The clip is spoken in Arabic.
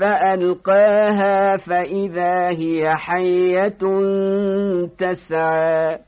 فألقاها فإذا هي حية تسعى.